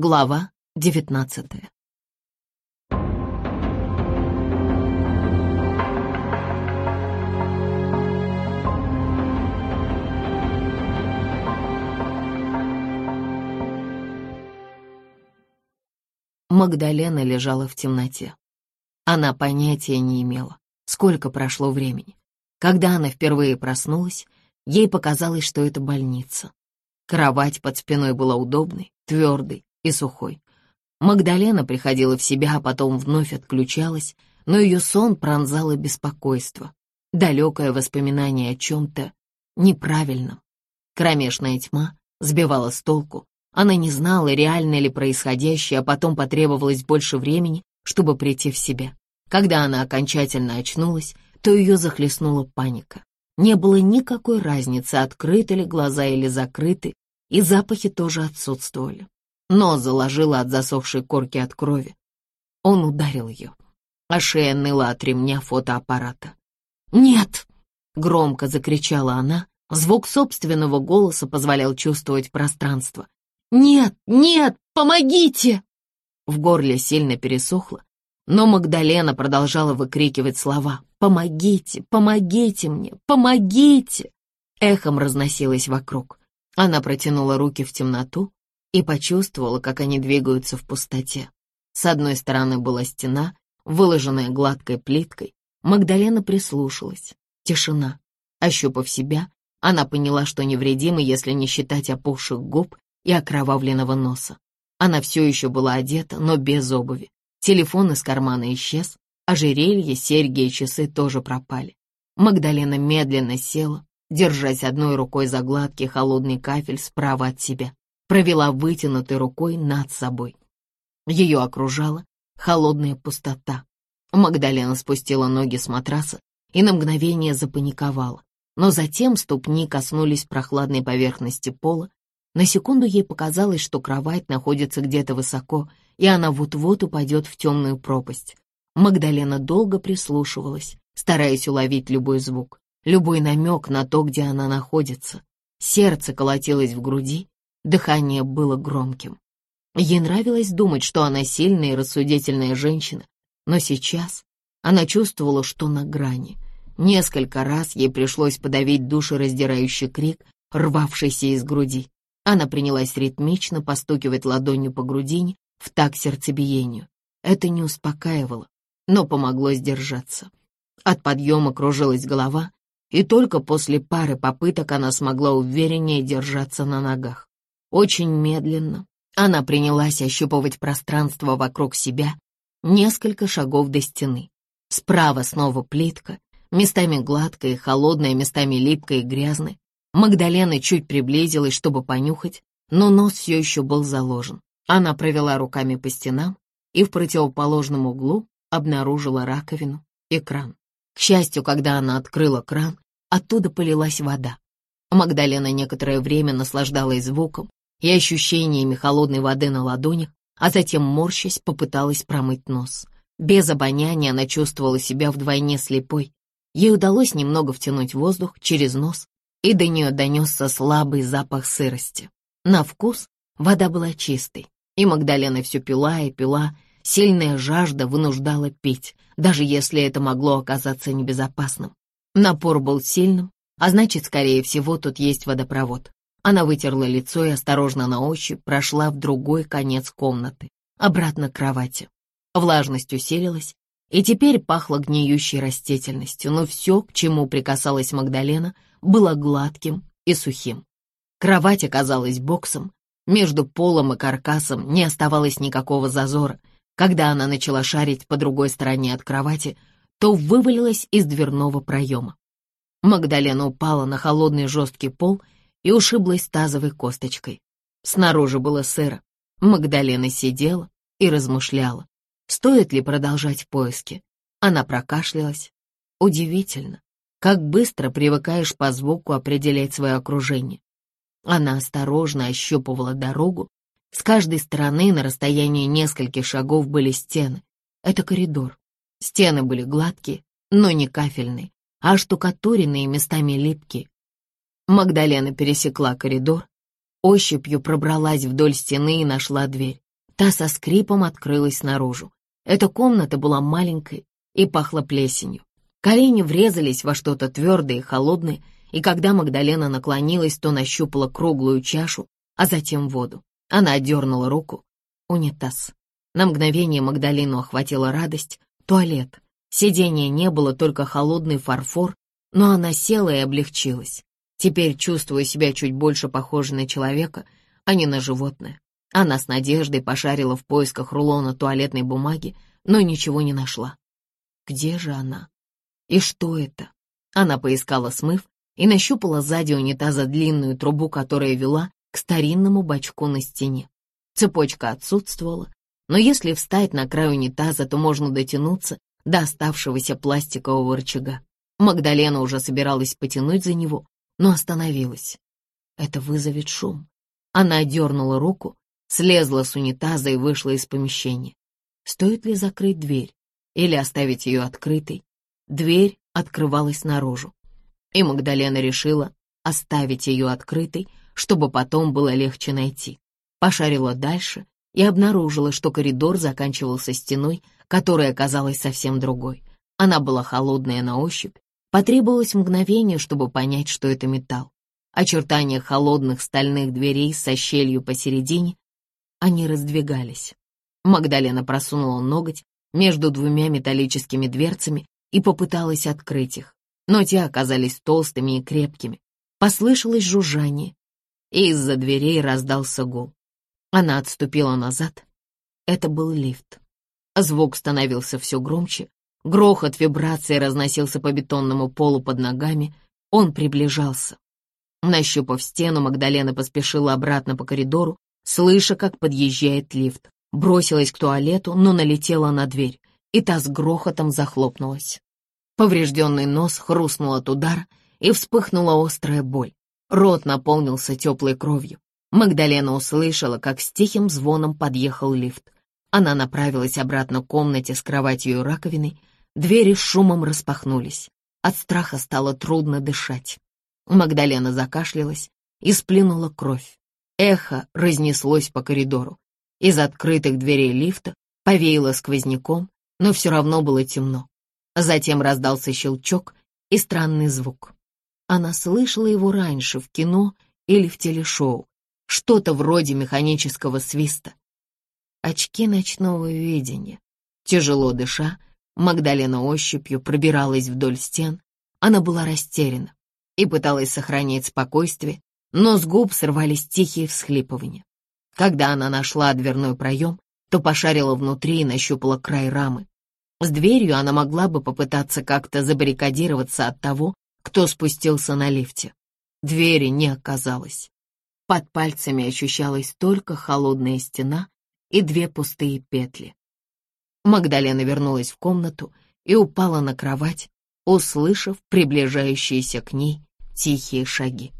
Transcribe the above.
Глава девятнадцатая. Магдалена лежала в темноте. Она понятия не имела, сколько прошло времени. Когда она впервые проснулась, ей показалось, что это больница. Кровать под спиной была удобной, твердой и сухой. Магдалена приходила в себя, а потом вновь отключалась, но ее сон пронзало беспокойство, далекое воспоминание о чем-то неправильном. Кромешная тьма сбивала с толку, она не знала, реально ли происходящее, а потом потребовалось больше времени, чтобы прийти в себя. Когда она окончательно очнулась, то ее захлестнула паника. Не было никакой разницы, открыты ли глаза или закрыты, и запахи тоже отсутствовали. Нос заложила от засохшей корки от крови. Он ударил ее, а шея ныла от ремня фотоаппарата. «Нет!» — громко закричала она. Звук собственного голоса позволял чувствовать пространство. «Нет, нет, помогите!» В горле сильно пересохло, но Магдалена продолжала выкрикивать слова «Помогите, помогите мне, помогите!» Эхом разносилось вокруг. Она протянула руки в темноту и почувствовала, как они двигаются в пустоте. С одной стороны была стена, выложенная гладкой плиткой. Магдалена прислушалась. Тишина. Ощупав себя, она поняла, что невредима, если не считать опухших губ и окровавленного носа. Она все еще была одета, но без обуви. Телефон из кармана исчез, ожерелье, серьги и часы тоже пропали. Магдалена медленно села, держась одной рукой за гладкий холодный кафель справа от себя, провела вытянутой рукой над собой. Ее окружала холодная пустота. Магдалена спустила ноги с матраса и на мгновение запаниковала, но затем ступни коснулись прохладной поверхности пола, на секунду ей показалось, что кровать находится где-то высоко, и она вот-вот упадет в темную пропасть. Магдалена долго прислушивалась, стараясь уловить любой звук, любой намек на то, где она находится. Сердце колотилось в груди, дыхание было громким. Ей нравилось думать, что она сильная и рассудительная женщина, но сейчас она чувствовала, что на грани. Несколько раз ей пришлось подавить душераздирающий крик, рвавшийся из груди. Она принялась ритмично постукивать ладонью по грудине в такт сердцебиению. Это не успокаивало, но помогло сдержаться. От подъема кружилась голова, и только после пары попыток она смогла увереннее держаться на ногах. Очень медленно она принялась ощупывать пространство вокруг себя, несколько шагов до стены. Справа снова плитка, местами гладкая и холодная, местами липкая и грязная. Магдалена чуть приблизилась, чтобы понюхать, но нос все еще был заложен. Она провела руками по стенам и в противоположном углу обнаружила раковину и кран. К счастью, когда она открыла кран, оттуда полилась вода. Магдалена некоторое время наслаждалась звуком и ощущениями холодной воды на ладонях, а затем, морщась, попыталась промыть нос. Без обоняния она чувствовала себя вдвойне слепой. Ей удалось немного втянуть воздух через нос и до нее донесся слабый запах сырости. На вкус вода была чистой, и Магдалена все пила и пила, сильная жажда вынуждала пить, даже если это могло оказаться небезопасным. Напор был сильным, а значит, скорее всего, тут есть водопровод. Она вытерла лицо и осторожно на ощупь прошла в другой конец комнаты, обратно к кровати. Влажность усилилась, и теперь пахло гниющей растительностью, но все, к чему прикасалась Магдалена, было гладким и сухим. Кровать оказалась боксом, между полом и каркасом не оставалось никакого зазора. Когда она начала шарить по другой стороне от кровати, то вывалилась из дверного проема. Магдалена упала на холодный жесткий пол и ушиблась тазовой косточкой. Снаружи было сыро. Магдалена сидела и размышляла, стоит ли продолжать поиски. Она прокашлялась. Удивительно, как быстро привыкаешь по звуку определять свое окружение. Она осторожно ощупывала дорогу. С каждой стороны на расстоянии нескольких шагов были стены. Это коридор. Стены были гладкие, но не кафельные, а штукатуренные местами липкие. Магдалена пересекла коридор, ощупью пробралась вдоль стены и нашла дверь. Та со скрипом открылась наружу. Эта комната была маленькой и пахла плесенью. Колени врезались во что-то твердое и холодное, и когда Магдалена наклонилась, то нащупала круглую чашу, а затем воду. Она отдернула руку. Унитаз. На мгновение Магдалину охватила радость. Туалет. Сидения не было, только холодный фарфор, но она села и облегчилась. Теперь, чувствуя себя чуть больше похожей на человека, а не на животное, она с надеждой пошарила в поисках рулона туалетной бумаги, но ничего не нашла. Где же она? И что это? Она поискала смыв и нащупала сзади унитаза длинную трубу, которая вела к старинному бачку на стене. Цепочка отсутствовала, но если встать на край унитаза, то можно дотянуться до оставшегося пластикового рычага. Магдалена уже собиралась потянуть за него, но остановилась. Это вызовет шум. Она дернула руку, слезла с унитаза и вышла из помещения. Стоит ли закрыть дверь или оставить ее открытой? Дверь открывалась наружу, и Магдалена решила оставить ее открытой, чтобы потом было легче найти. Пошарила дальше и обнаружила, что коридор заканчивался стеной, которая оказалась совсем другой. Она была холодная на ощупь, потребовалось мгновение, чтобы понять, что это металл. Очертания холодных стальных дверей со щелью посередине они раздвигались. Магдалена просунула ноготь между двумя металлическими дверцами и попыталась открыть их, но те оказались толстыми и крепкими. Послышалось жужжание, и из-за дверей раздался гул. Она отступила назад. Это был лифт. Звук становился все громче, грохот вибрации разносился по бетонному полу под ногами, он приближался. Нащупав стену, Магдалена поспешила обратно по коридору, слыша, как подъезжает лифт. Бросилась к туалету, но налетела на дверь, и та с грохотом захлопнулась. Поврежденный нос хрустнул от удара, и вспыхнула острая боль. Рот наполнился теплой кровью. Магдалена услышала, как с тихим звоном подъехал лифт. Она направилась обратно к комнате с кроватью и раковиной. Двери с шумом распахнулись. От страха стало трудно дышать. Магдалена закашлялась и сплюнула кровь. Эхо разнеслось по коридору. Из открытых дверей лифта повеяло сквозняком, но все равно было темно. Затем раздался щелчок и странный звук. Она слышала его раньше в кино или в телешоу, что-то вроде механического свиста. Очки ночного видения. Тяжело дыша, Магдалена ощупью пробиралась вдоль стен. Она была растеряна и пыталась сохранять спокойствие, но с губ срывались тихие всхлипывания. Когда она нашла дверной проем, то пошарила внутри и нащупала край рамы. С дверью она могла бы попытаться как-то забаррикадироваться от того, кто спустился на лифте. Двери не оказалось. Под пальцами ощущалась только холодная стена и две пустые петли. Магдалена вернулась в комнату и упала на кровать, услышав приближающиеся к ней тихие шаги.